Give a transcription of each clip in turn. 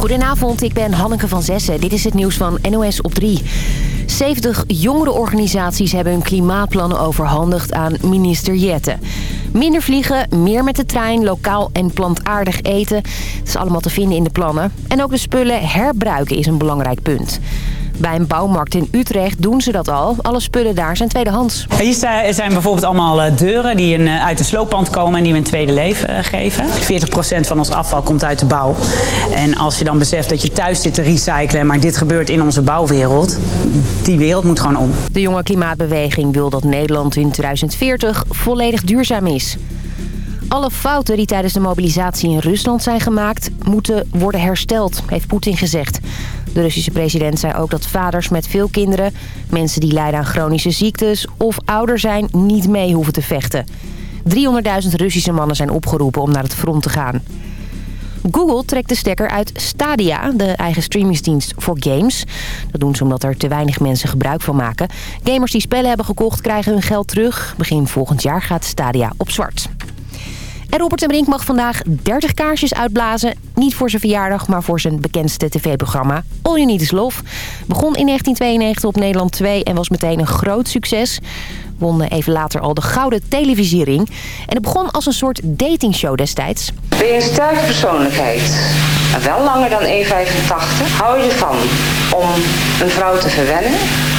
Goedenavond, ik ben Hanneke van Zessen. Dit is het nieuws van NOS op 3. 70 jongerenorganisaties hebben hun klimaatplannen overhandigd aan minister Jette. Minder vliegen, meer met de trein, lokaal en plantaardig eten. Het is allemaal te vinden in de plannen. En ook de spullen herbruiken is een belangrijk punt. Bij een bouwmarkt in Utrecht doen ze dat al. Alle spullen daar zijn tweedehands. Hier zijn bijvoorbeeld allemaal eh, deuren die eh, uit de slooppand komen en die we een tweede leven eh, geven. 40% van ons afval komt uit de bouw. En als je dan beseft dat je thuis zit te recyclen, maar dit gebeurt in onze bouwwereld, die wereld moet gewoon om. De jonge klimaatbeweging wil dat Nederland in 2040 volledig duurzaam is. Alle fouten die tijdens de mobilisatie in Rusland zijn gemaakt... moeten worden hersteld, heeft Poetin gezegd. De Russische president zei ook dat vaders met veel kinderen... mensen die lijden aan chronische ziektes of ouder zijn... niet mee hoeven te vechten. 300.000 Russische mannen zijn opgeroepen om naar het front te gaan. Google trekt de stekker uit Stadia, de eigen streamingsdienst voor games. Dat doen ze omdat er te weinig mensen gebruik van maken. Gamers die spellen hebben gekocht krijgen hun geld terug. Begin volgend jaar gaat Stadia op zwart. En Robert en Brink mag vandaag 30 kaarsjes uitblazen. Niet voor zijn verjaardag, maar voor zijn bekendste tv-programma All You Need Is Love. Begon in 1992 op Nederland 2 en was meteen een groot succes. Won even later al de Gouden Televisiering. En het begon als een soort datingshow destijds. Ben je een sterke persoonlijkheid? Wel langer dan 1,85. Hou je ervan om een vrouw te verwennen?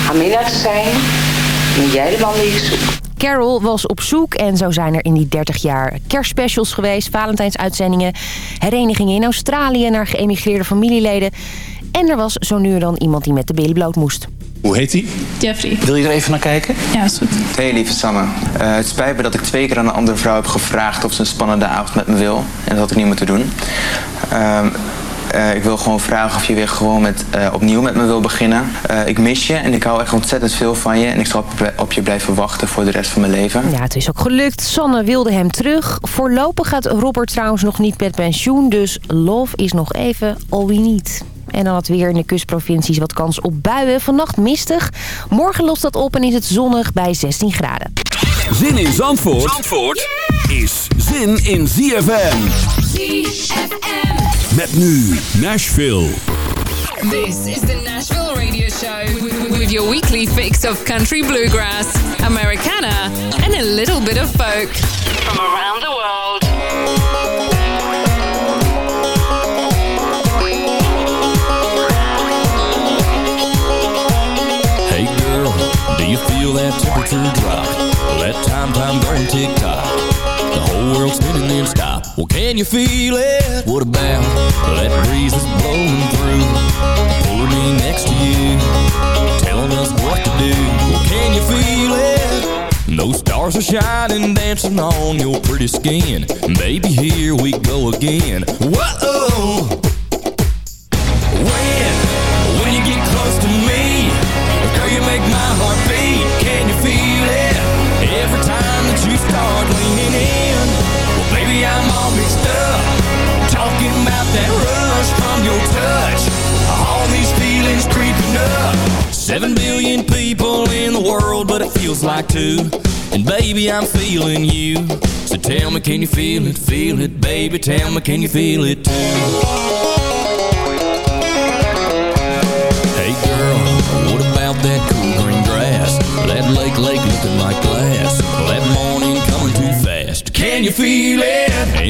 Amina te zijn? Ben jij de man die ik zoek? Carol was op zoek en zo zijn er in die 30 jaar kerstspecials geweest, Valentijnsuitzendingen, herenigingen in Australië naar geëmigreerde familieleden. En er was zo nu en dan iemand die met de billy bloot moest. Hoe heet hij? Jeffrey. Wil je er even naar kijken? Ja, is goed. Hey lieve Sanne, uh, het spijt me dat ik twee keer aan een andere vrouw heb gevraagd of ze een spannende avond met me wil. En dat had ik niet moeten doen. Uh, uh, ik wil gewoon vragen of je weer gewoon met, uh, opnieuw met me wil beginnen. Uh, ik mis je en ik hou echt ontzettend veel van je. En ik zal op je blijven wachten voor de rest van mijn leven. Ja, het is ook gelukt. Sanne wilde hem terug. Voorlopig gaat Robert trouwens nog niet met pensioen. Dus love is nog even all we need. En dan het weer in de kustprovincies wat kans op buien. Vannacht mistig. Morgen lost dat op en is het zonnig bij 16 graden. Zin in Zandvoort, Zandvoort is zin in ZFM. ZFM. Met nu Nashville. This is the Nashville Radio Show with your weekly fix of country bluegrass, Americana, and a little bit of folk from around the world. You feel that temperature drop? That time, time going tick tock. The whole world's spinning then stop. Well, can you feel it? What about that breeze that's blowing through? Pulling me next to you, telling us what to do. Well, can you feel it? Those stars are shining, dancing on your pretty skin. Baby, here we go again. Whoa! Your touch. All these feelings creeping up. Seven billion people in the world, but it feels like two. And baby, I'm feeling you. So tell me, can you feel it? Feel it, baby. Tell me, can you feel it too? Hey girl, what about that cool green grass? That lake, lake looking like glass. That morning coming too fast. Can you feel it? And hey,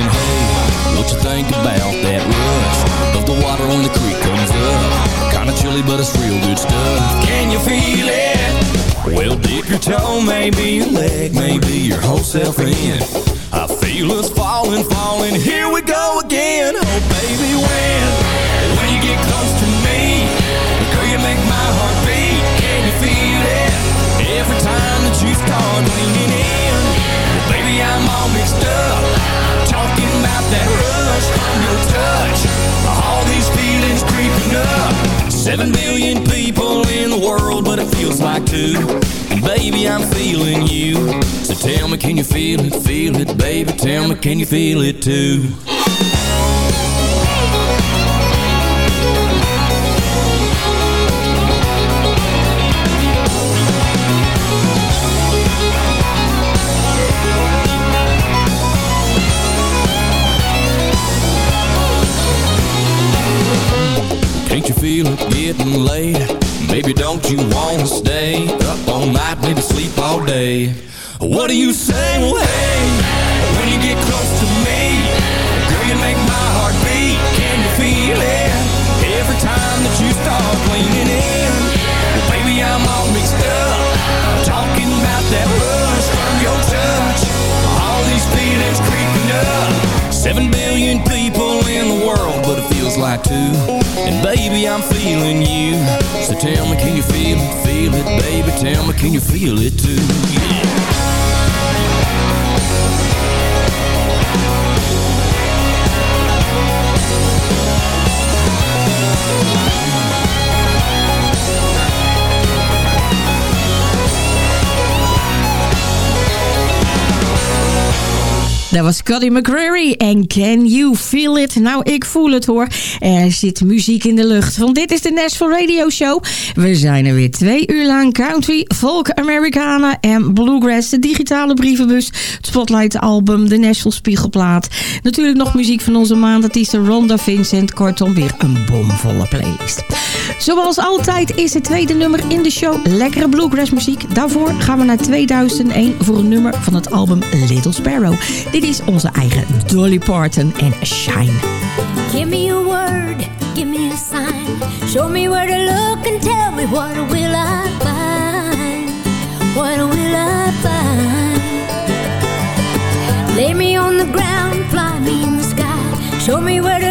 what you think about that rush the water when the creek comes up? Kinda chilly, but it's real good stuff. Can you feel it? Well, dip your toe, maybe your leg, maybe your whole self in. I feel us falling, falling. Here we go again. Oh, baby, when when you get close to me, girl, you make my heart beat. Can you feel it? Every time that you start leaning in, baby, I'm all mixed up. Talking about that rush from your touch. These feelings creeping up. Seven million people in the world, but it feels like two. Baby, I'm feeling you. So tell me, can you feel it? Feel it, baby. Tell me, can you feel it too? Day? What do you say? Well, hey, when you get close to me, girl, you make my heart beat. Can you feel it? Every time that you start leaning in, well, baby, I'm all mixed up. I'm talking about that rush from your touch. All these feelings creeping up. Seven billion people feels like too And baby, I'm feeling you. So tell me, can you feel it? Feel it, baby. Tell me, can you feel it too? Yeah. Dat was Cuddy McCreary en Can You Feel It? Nou, ik voel het hoor. Er zit muziek in de lucht. Want dit is de Nashville Radio Show. We zijn er weer twee uur lang. Country, folk, Americana en Bluegrass. De digitale brievenbus, het Spotlight album, de Nashville Spiegelplaat. Natuurlijk nog muziek van onze maandartiesten Ronda Vincent. Kortom, weer een bomvolle playlist. Zoals altijd is het tweede nummer in de show lekkere bluegrass muziek. Daarvoor gaan we naar 2001 voor een nummer van het album Little Sparrow. Is onze eigen Dolly Parton en Shine. Give me a word, give me a sign. Show me where to look and tell me what will I find. What will I find? Lay me on the ground, fly me in the sky. Show me where to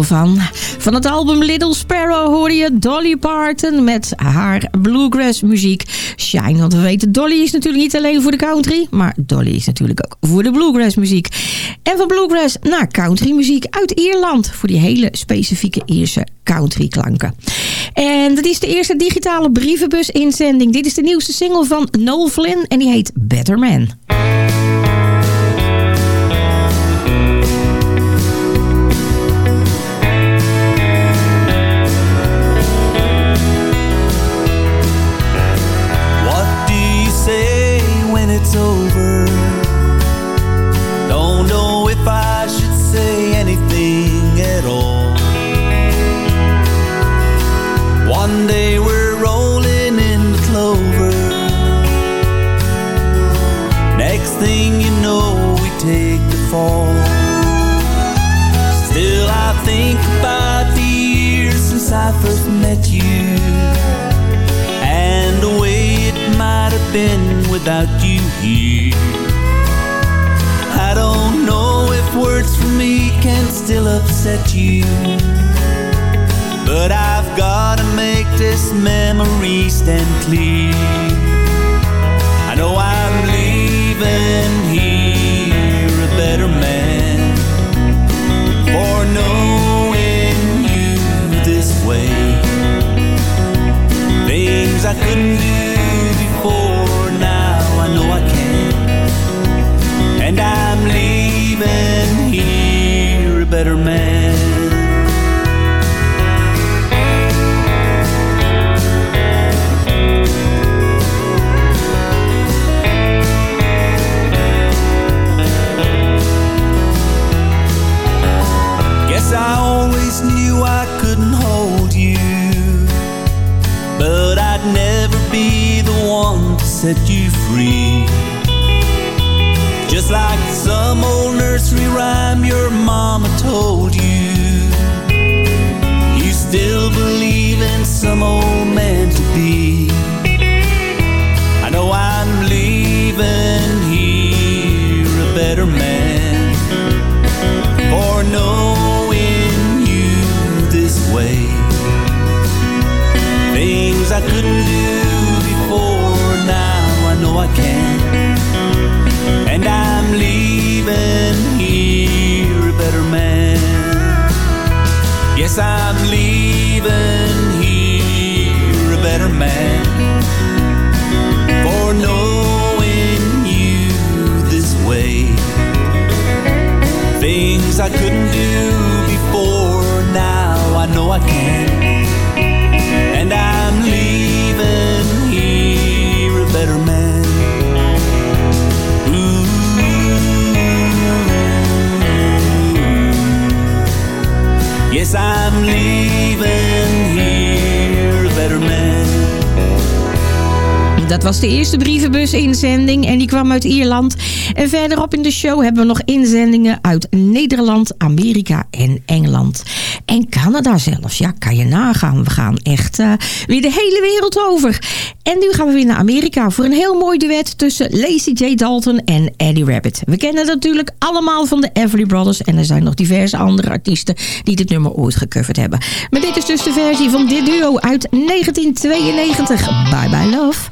van. Van het album Little Sparrow hoorde je Dolly Parton met haar bluegrass muziek Shine. Want we weten, Dolly is natuurlijk niet alleen voor de country, maar Dolly is natuurlijk ook voor de bluegrass muziek. En van bluegrass naar country muziek uit Ierland voor die hele specifieke Ierse country klanken. En dat is de eerste digitale brievenbus inzending. Dit is de nieuwste single van Noel Flynn en die heet Better Man. Fall. Still, I think about the years since I first met you and the way it might have been without you here. I don't know if words from me can still upset you, but I've gotta make this memory stand clear. I know I'm leaving here I couldn't do before, now I know I can. And I'm leaving here a better man. Set you free. Just like some old nursery rhyme your mama told you. You still believe in some old man to be. I know I'm leaving here a better man for knowing you this way. Things I couldn't do Can. And I'm leaving here a better man. Yes, I'm leaving Dat was de eerste brievenbus-inzending en die kwam uit Ierland. En verderop in de show hebben we nog inzendingen uit Nederland, Amerika en Engeland. En Canada zelfs. Ja, kan je nagaan. We gaan echt uh, weer de hele wereld over. En nu gaan we weer naar Amerika voor een heel mooi duet tussen Lacey J. Dalton en Eddie Rabbit. We kennen het natuurlijk allemaal van de Everly Brothers. En er zijn nog diverse andere artiesten die dit nummer ooit gecoverd hebben. Maar dit is dus de versie van dit duo uit 1992. Bye Bye Love.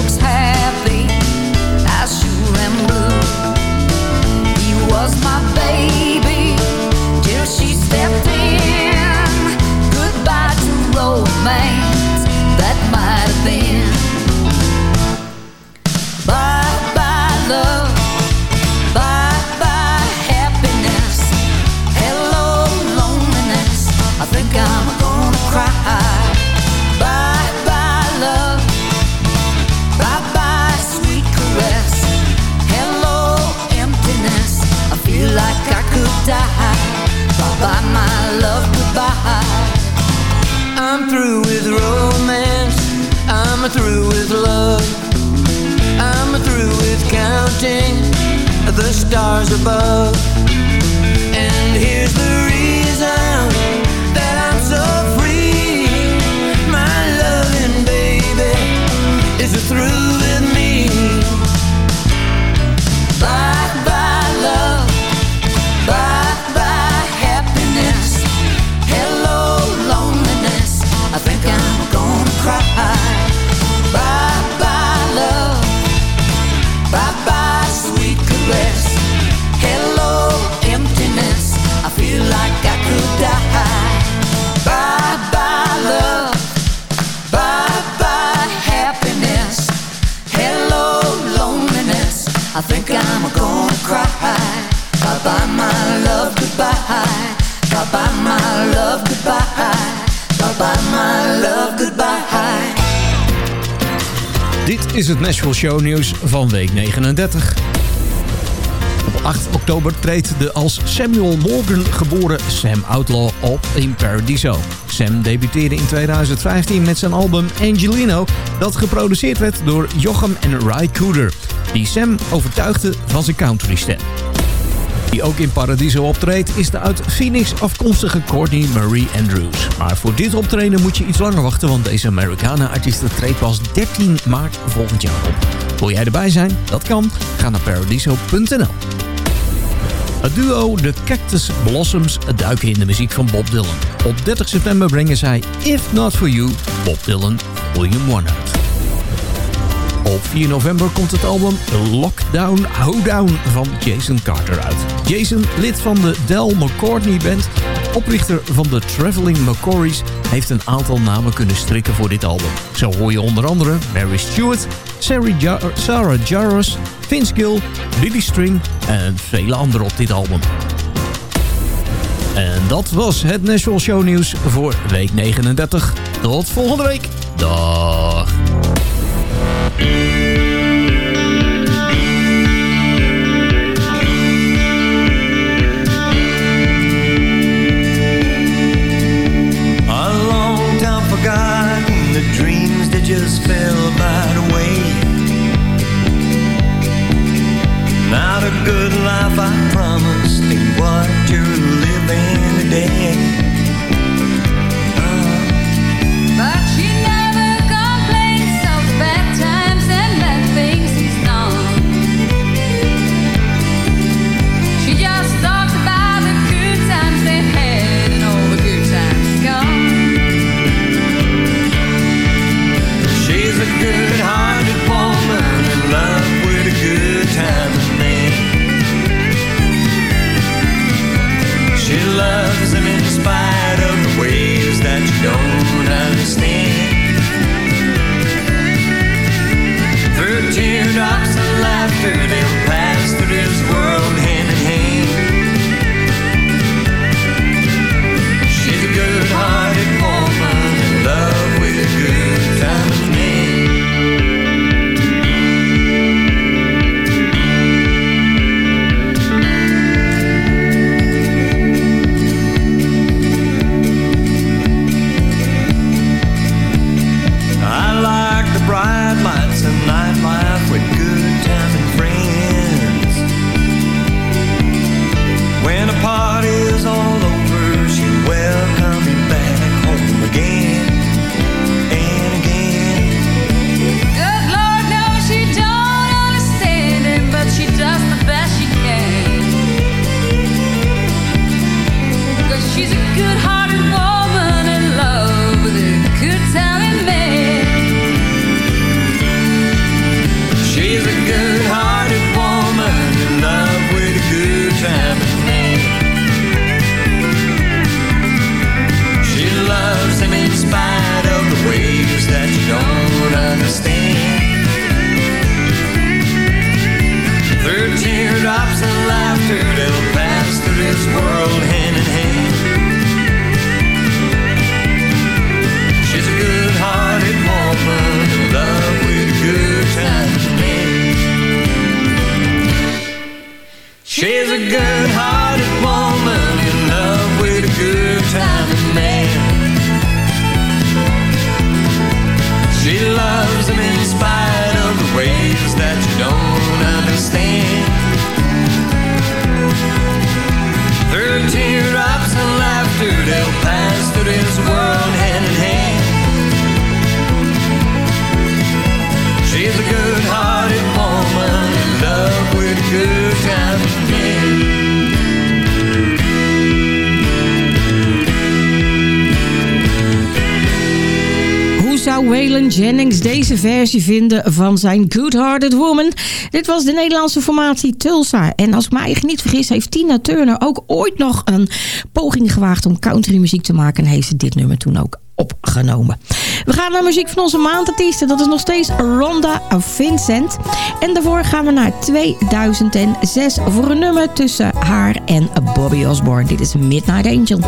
looks happy, I sure am blue. He was my baby till she stepped in. Goodbye to romance through with romance. I'm through with love. I'm through with counting the stars above. And here's the reason that I'm so Dit is het Nashville Show nieuws van week 39. Op 8 oktober treedt de als Samuel Morgan geboren Sam Outlaw op in Paradiso. Sam debuteerde in 2015 met zijn album Angelino... dat geproduceerd werd door Jochem en Ry Cooder... die Sam overtuigde van zijn countrystem. Die ook in Paradiso optreedt is de uit Phoenix afkomstige Courtney Marie Andrews. Maar voor dit optreden moet je iets langer wachten... want deze Americana-artiest treedt pas 13 maart volgend jaar op. Wil jij erbij zijn? Dat kan. Ga naar paradiso.nl. Het duo The Cactus Blossoms duiken in de muziek van Bob Dylan. Op 30 september brengen zij If Not For You, Bob Dylan, William 1 uit. Op 4 november komt het album Lockdown Hoedown van Jason Carter uit. Jason, lid van de Del McCartney Band, oprichter van de Traveling McCories... heeft een aantal namen kunnen strikken voor dit album. Zo hoor je onder andere Mary Stewart, Sarah, Ja- Sarah Jarrus, Vince Gill, Lily String en vele anderen op dit album. En dat was het Nashville Show nieuws voor week 39. Tot volgende week. Dag. Música versie vinden van zijn Good Hearted Woman. Dit was de Nederlandse formatie Tulsa. En als ik me niet vergis, heeft Tina Turner ook ooit nog een poging gewaagd om countrymuziek te maken. En heeft ze dit nummer toen ook opgenomen. We gaan naar muziek van onze maandartiesten. Dat is nog steeds Rhonda Vincent. En daarvoor gaan we naar 2006 voor een nummer tussen haar en Bobby Osborne. Dit is Midnight Angel.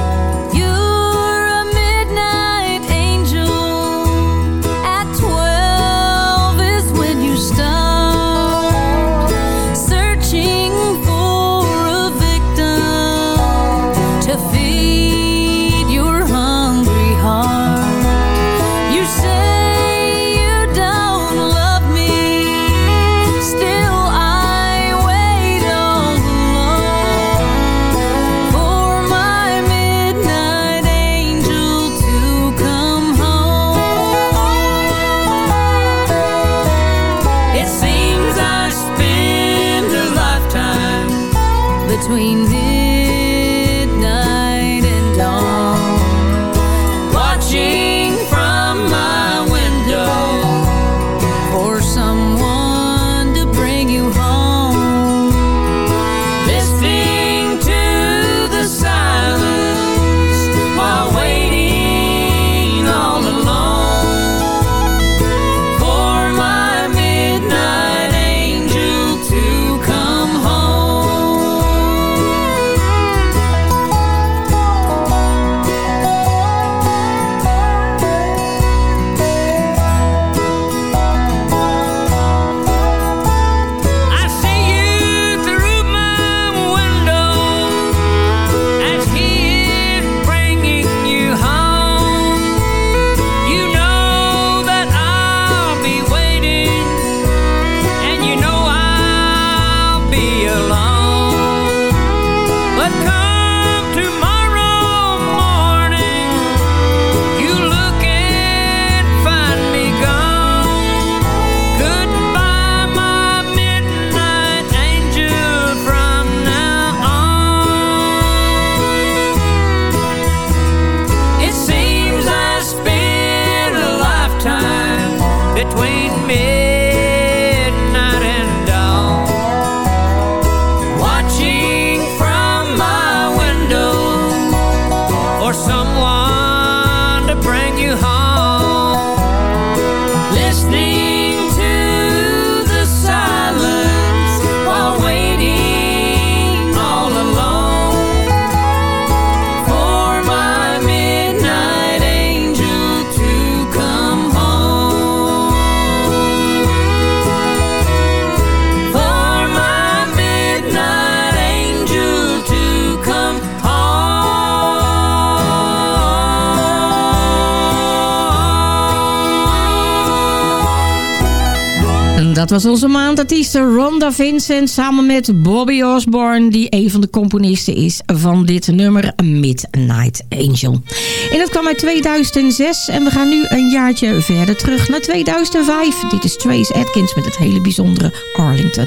Dat was onze maandartieste Rhonda Vincent samen met Bobby Osborne... die een van de componisten is van dit nummer Midnight Angel. En dat kwam uit 2006 en we gaan nu een jaartje verder terug naar 2005. Dit is Trace Atkins met het hele bijzondere Arlington.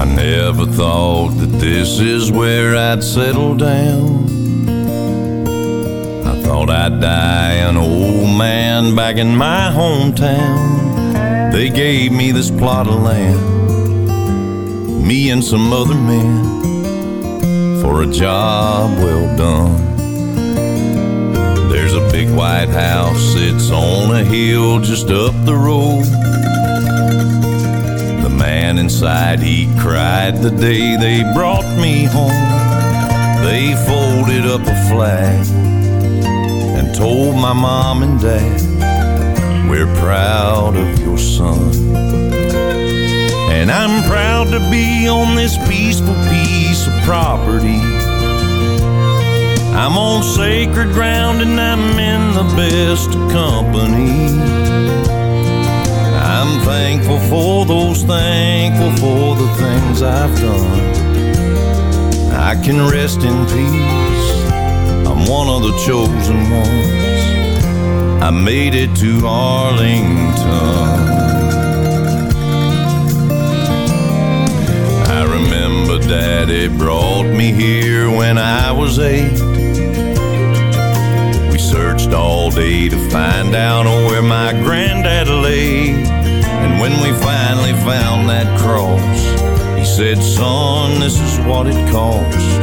I never thought this is where I'd settle down. Thought I'd die an old man back in my hometown. They gave me this plot of land, me and some other men, for a job well done. There's a big white house, it's on a hill just up the road. The man inside, he cried the day they brought me home. They folded up a flag told my mom and dad, We're proud of your son. And I'm proud to be on this peaceful piece of property. I'm on sacred ground and I'm in the best company. I'm thankful for those, thankful for the things I've done. I can rest in peace. One of the chosen ones. I made it to Arlington. I remember Daddy brought me here when I was eight. We searched all day to find out where my granddad lay. And when we finally found that cross, he said, Son, this is what it cost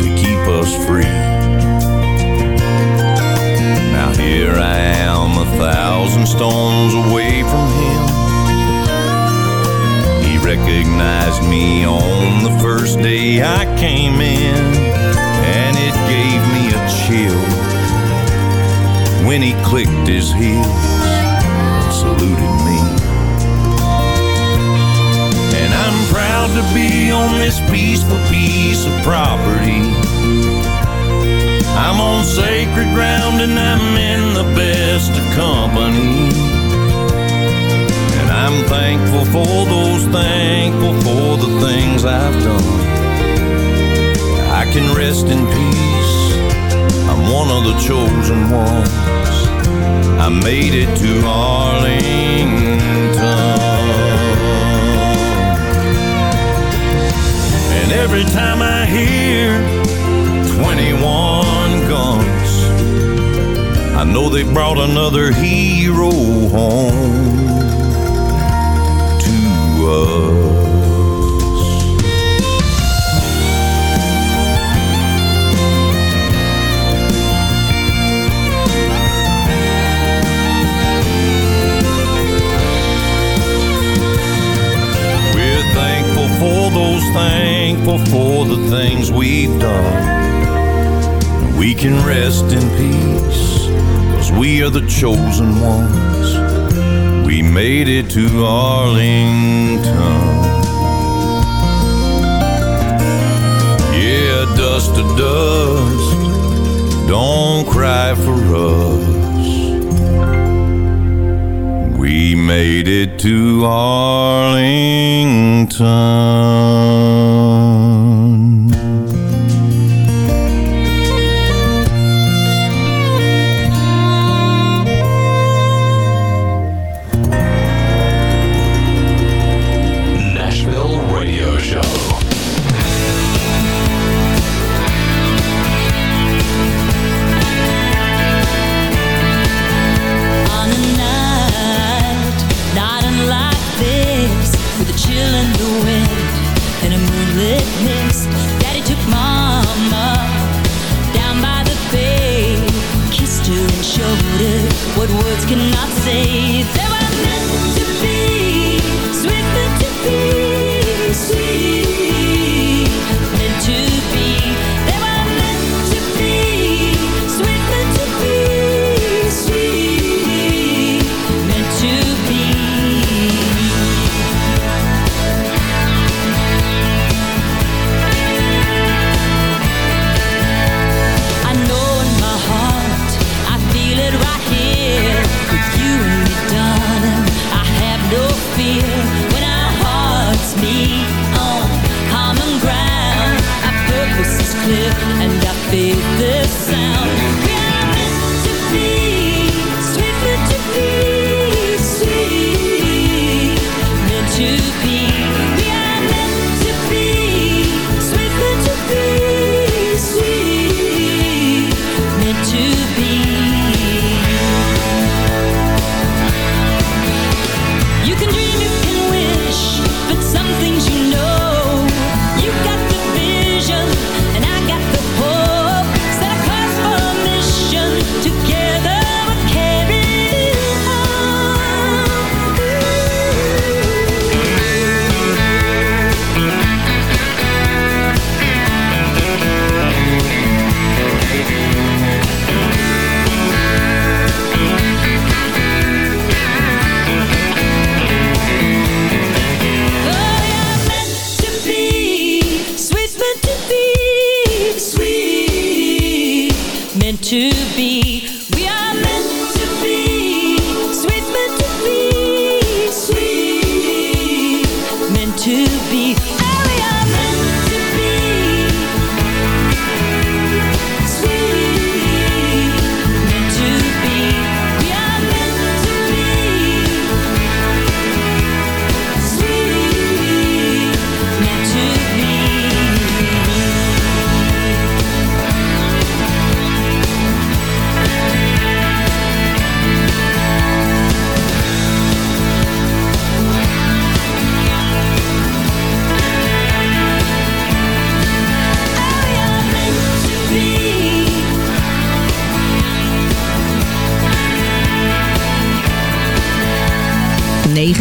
to keep us free. Here I am, a thousand stones away from him. He recognized me on the first day I came in, and it gave me a chill when he clicked his heels and saluted me. And I'm proud to be on this peaceful piece of property. I'm on sacred ground and I'm in the best of company. And I'm thankful for those, thankful for the things I've done. I can rest in peace. I'm one of the chosen ones. I made it to Arlington. And every time I hear 21 guns, I know they brought another hero home chosen ones. We made it to Arlington. Yeah, dust to dust, don't cry for us. We made it to Arlington.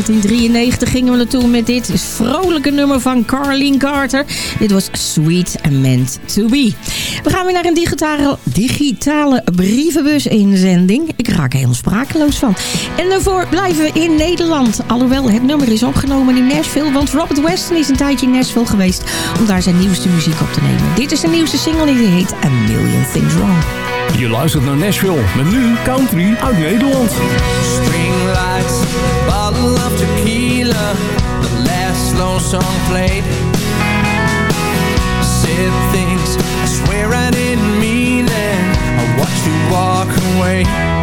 1993 gingen we naartoe met dit vrolijke nummer van Carlene Carter. Dit was Sweet and Meant to Be. We gaan weer naar een digitale, digitale brievenbus inzending. Ik raak er helemaal sprakeloos van. En daarvoor blijven we in Nederland. Alhoewel het nummer is opgenomen in Nashville. Want Robert Weston is een tijdje in Nashville geweest om daar zijn nieuwste muziek op te nemen. Dit is de nieuwste single die heet A Million Things Wrong. Je luistert naar Nashville met nu country uit Nederland. String lights, song played. Said things I swear I didn't mean it. I watched you walk away.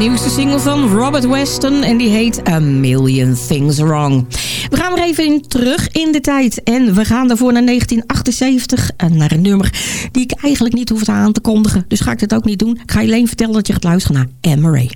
Nieuwste single van Robert Weston en die heet A Million Things Wrong. We gaan weer even in, terug in de tijd en we gaan daarvoor naar 1978 en naar een nummer die ik eigenlijk niet hoef aan te kondigen. Dus ga ik dat ook niet doen. Ik ga je alleen vertellen dat je gaat luisteren naar Marie.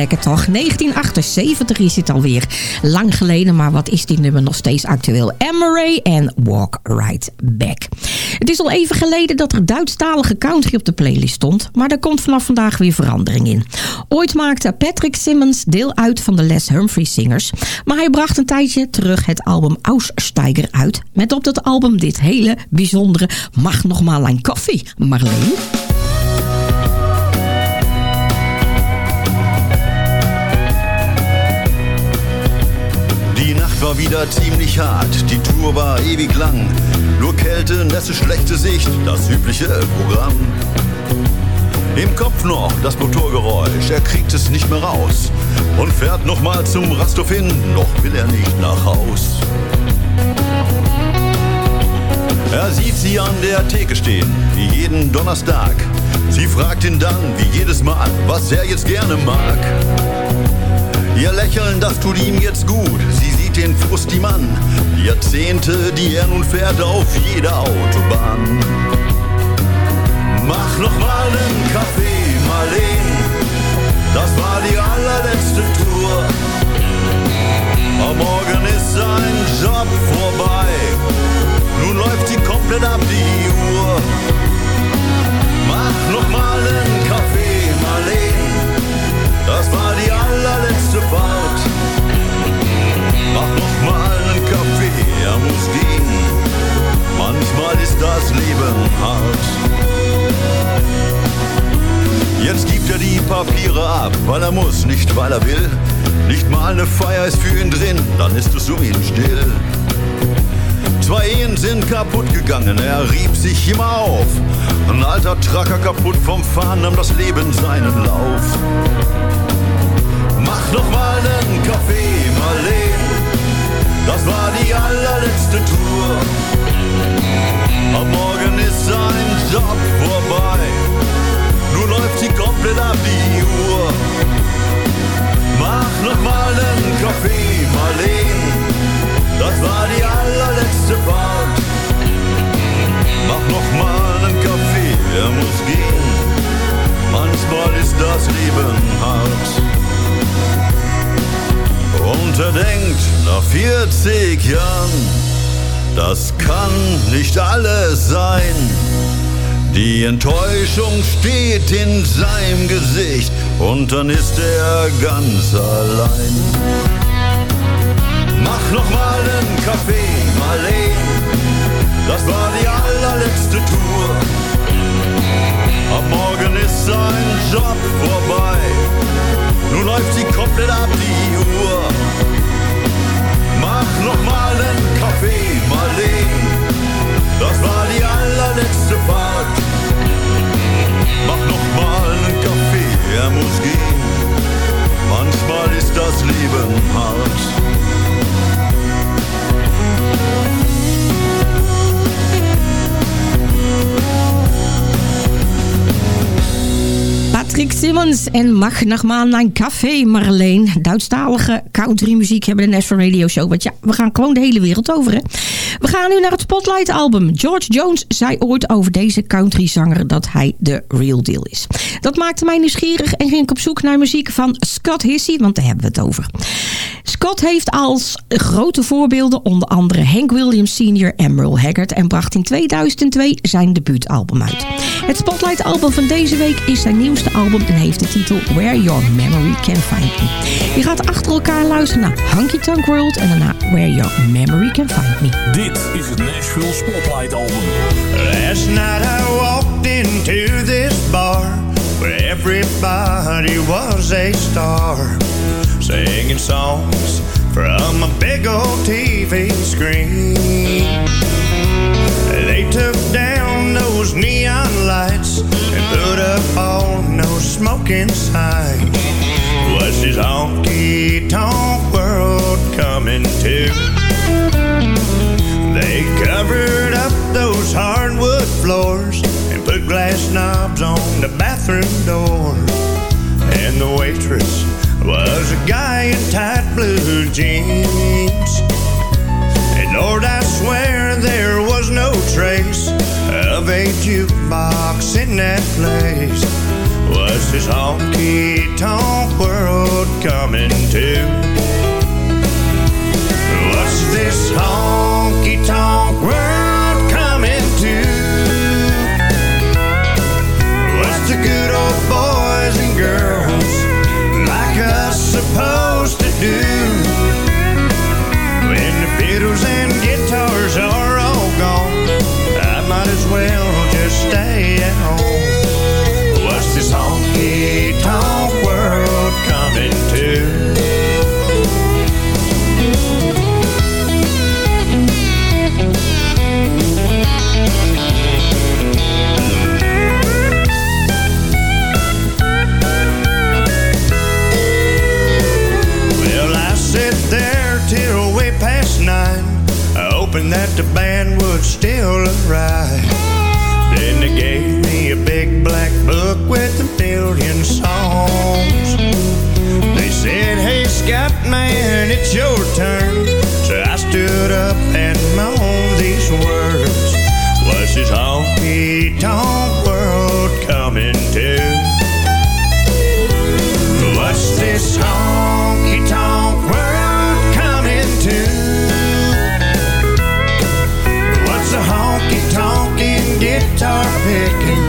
Lekker toch, 1978 is het alweer. Lang geleden, maar wat is dit nummer nog steeds actueel? Emery en Walk Right Back. Het is al even geleden dat er Duitsstalige country op de playlist stond, maar er komt vanaf vandaag weer verandering in. Ooit maakte Patrick Simmons deel uit van de Les Humphrey Singers, maar hij bracht een tijdje terug het album Aussteiger uit, met op dat album dit hele bijzondere Mag nog maar een koffie, Marleen. War wieder ziemlich hart, die Tour war ewig lang. Nur Kälte, Nässe, schlechte Sicht, das übliche Programm. Im Kopf noch das Motorgeräusch, er kriegt es nicht mehr raus und fährt nochmal zum Rasthof hin, noch will er nicht nach Haus. Er sieht sie an der Theke stehen, wie jeden Donnerstag. Sie fragt ihn dann, wie jedes Mal, was er jetzt gerne mag. Ihr Lächeln, das tut ihm jetzt gut. Sie sieht den Frust. Die Jahrzehnte, die er nun fährt auf jeder Autobahn. Mach noch mal einen Kaffee, Marleen. Das war die allerletzte Tour. Aber morgen ist sein Job vorbei. Nun läuft sie komplett ab die Uhr. Mach noch mal einen Kaffee, Marleen. Das war die allerletzte Fahrt. Mach noch mal einen Kaffee, er muss gehen. Manchmal ist das Leben hart. Jetzt gibt er die Papiere ab, weil er muss, nicht weil er will. Nicht mal eine Feier ist für ihn drin, dann ist es um ihn still. Zwei Ehen sind kaputt gegangen, er rieb sich immer auf. Ein alter Tracker kaputt vom Fahren nahm das Leben seinen Lauf. Mach noch mal einen Kaffee, Marleen. Das war die allerletzte Tour. Ab morgen ist sein Job vorbei. Nun läuft sie komplett ab die Uhr. Mach noch mal einen Kaffee, Marleen. Das war die allerletzte Fahrt. Mach noch mal einen Kaffee, er muss gehen. Manchmal ist das Leben hart. Und er denkt nach 40 Jahren, das kann nicht alles sein. Die Enttäuschung steht in seinem Gesicht und dann ist er ganz allein. Mach noch mal einen Kaffee, Marleen. Das war die allerletzte Tour. Ab morgen ist sein Job vorbei. Nun läuft sie komplett ab die Uhr. Mach noch mal einen Kaffee, Marleen. Das war die allerletzte Fahrt. Mach noch mal einen Kaffee, er muss gehen. Manchmal ist das Leben hart. Patrick Simmons en mag nog maar naar een café, Marleen. Duitsstalige countrymuziek hebben de Nashville Radio Show. Want ja, we gaan gewoon de hele wereld over, hè. We gaan nu naar het Spotlight album. George Jones zei ooit over deze countryzanger dat hij de real deal is. Dat maakte mij nieuwsgierig en ging ik op zoek naar muziek van Scott Hissey, want daar hebben we het over. Scott heeft als grote voorbeelden onder andere Hank Williams Sr. en Merle Haggard en bracht in 2002 zijn debuutalbum uit. Het Spotlight album van deze week is zijn nieuwste album en heeft de titel Where Your Memory Can Find Me. Je gaat achter elkaar luisteren naar Honky Tonk World en daarna Where Your Memory Can Find Me. Dit is het Nashville Spotlight Album. Last night I walked into this bar where everybody was a star, singing songs from a big old TV screen. They took down those neon lights and put up all no smoking signs. What's this honky tonk world coming to? floors and put glass knobs on the bathroom door. And the waitress was a guy in tight blue jeans. And Lord, I swear there was no trace of a jukebox in that place. Was this honky tonk world coming to? Was this honky tonk world? nu would still arrive. Then they gave me a big black book with a million songs. They said, hey, Scott, man, it's your turn. So I stood up and thinking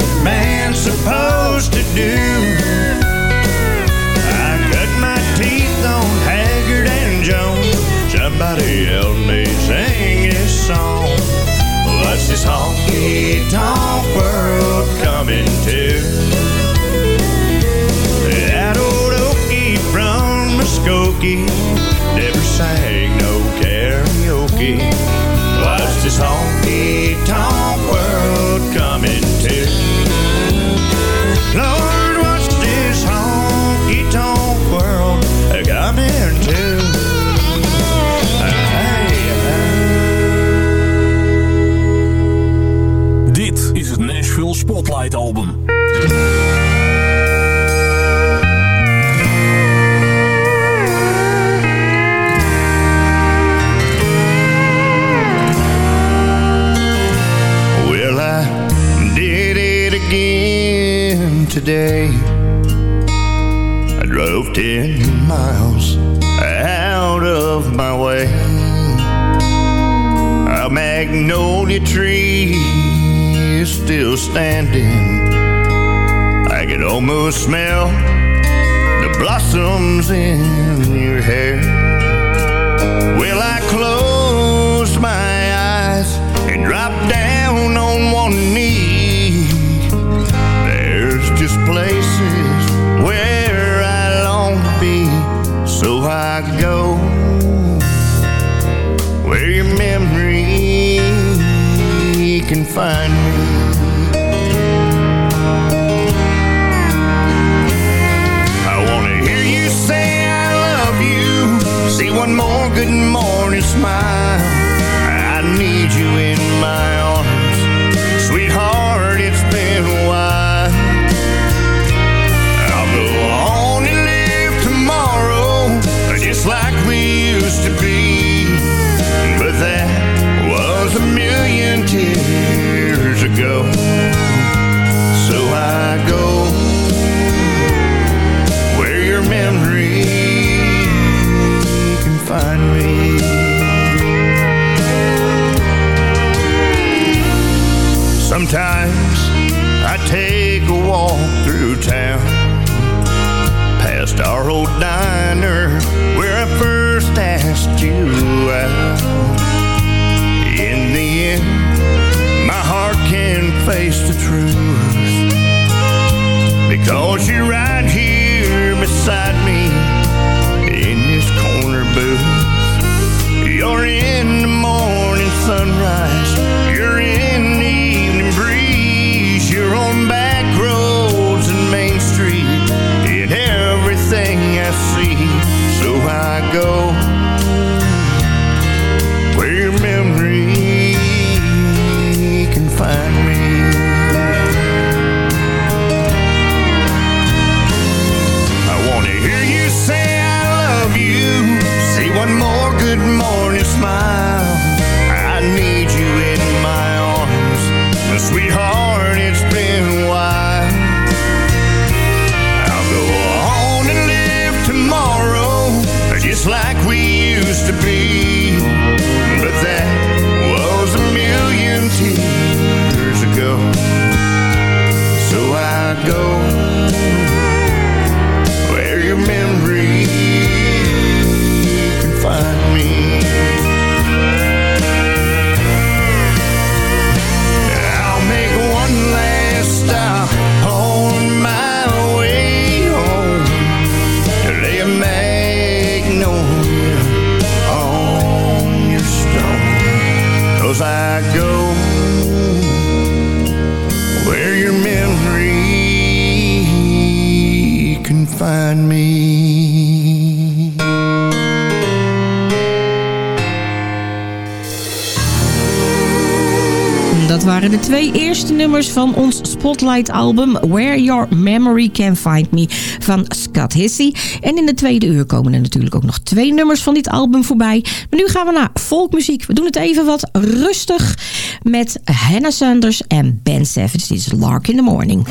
van ons Spotlight-album... Where Your Memory Can Find Me van Scott Hissey. En in de tweede uur komen er natuurlijk ook nog twee nummers van dit album voorbij. Maar nu gaan we naar volkmuziek. We doen het even wat rustig met Hannah Sanders en Ben Savage. Dit is Lark in the Morning.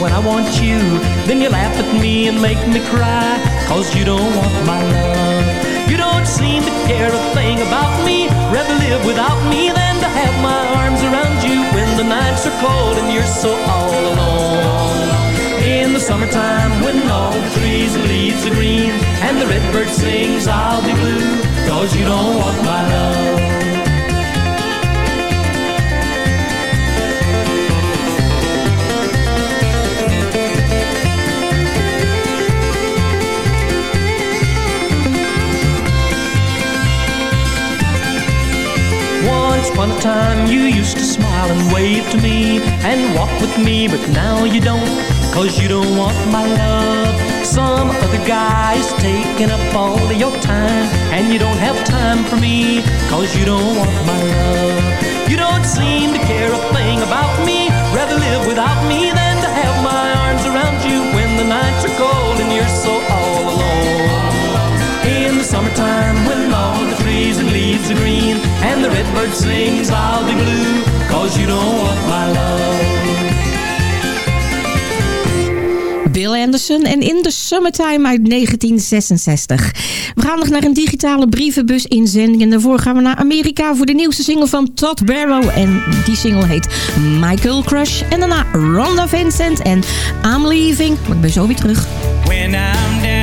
When I want you. Then you laugh at me and make me cry Cause you don't want my love. You don't seem to care a thing about me. Rather live without me than to have my arms around you When the nights are cold and you're so all alone. In the summertime when all the trees and leaves are green and the red redbird sings I'll be blue cause you don't want my love upon a time you used to smile and wave to me and walk with me, but now you don't, cause you don't want my love. Some other guy is taking up all of your time, and you don't have time for me, cause you don't want my love. You don't seem to care a thing about me, rather live without me than to have my arms around you when the nights are cold and you're so all alone. In the summertime when and leaves are green And the redbird sings I'll be blue Cause you don't want my love Bill Anderson en In the Summertime uit 1966. We gaan nog naar een digitale brievenbus inzending. En daarvoor gaan we naar Amerika voor de nieuwste single van Todd Barrow. En die single heet Michael Crush. En daarna Rhonda Vincent en I'm Leaving. Maar ik ben zo weer terug. When I'm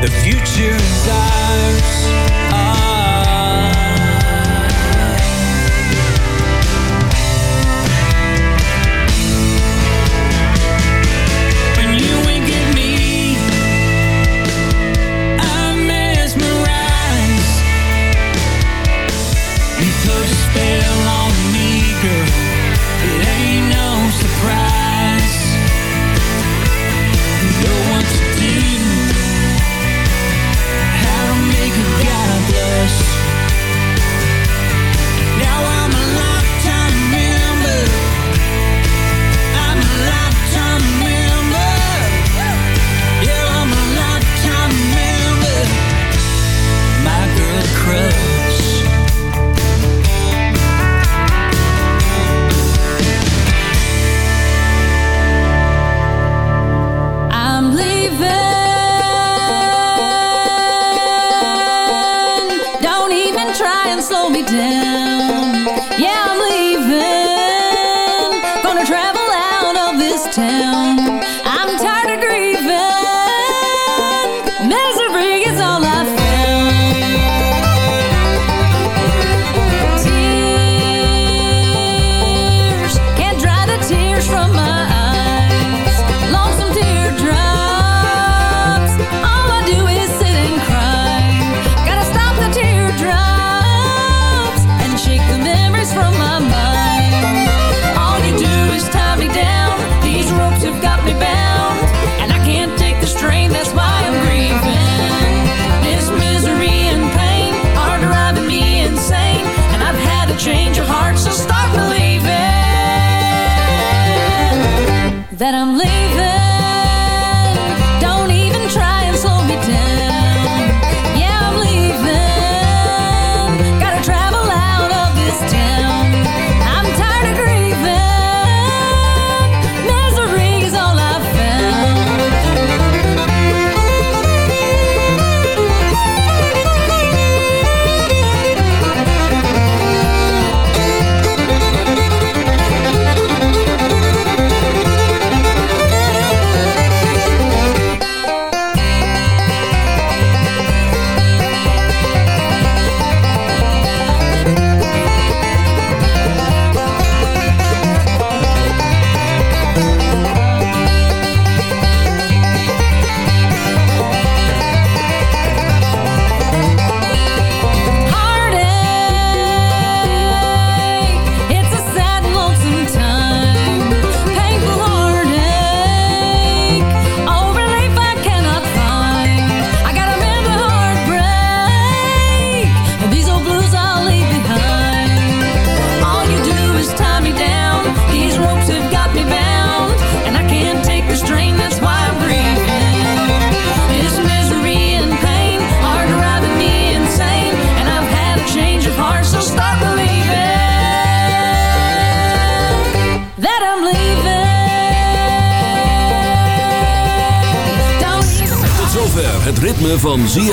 the future is ours. That I'm leaving.